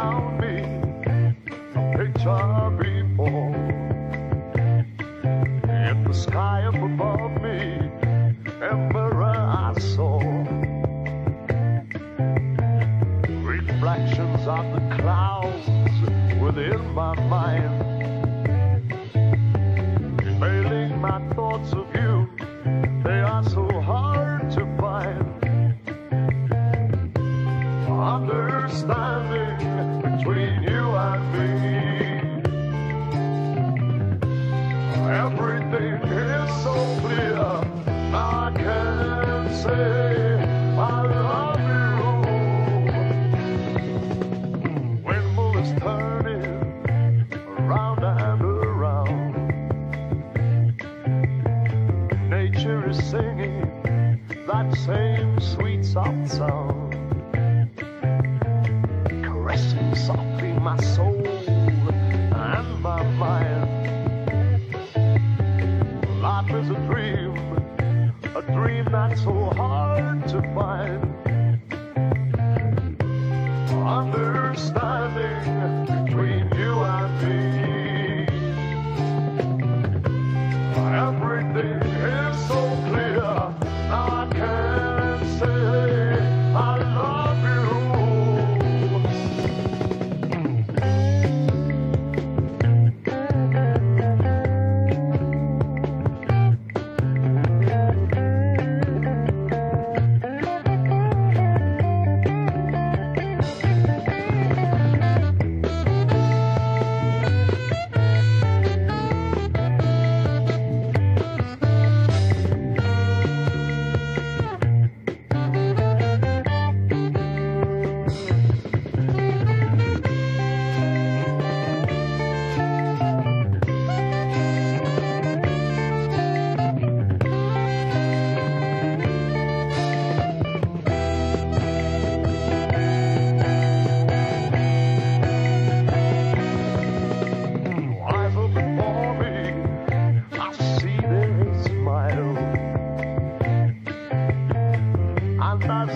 found me a picture before. In the sky up above me, a I saw. Reflections of the clouds within my mind. Veiling my thoughts of you, they are so hard Understanding between you and me. Everything is so clear. I can say I love you. Windmill is turning around and around. Nature is singing that same sweet soft caressing softly my soul and my mind. Life is a dream, a dream that's so hard to find. Understanding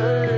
Amen.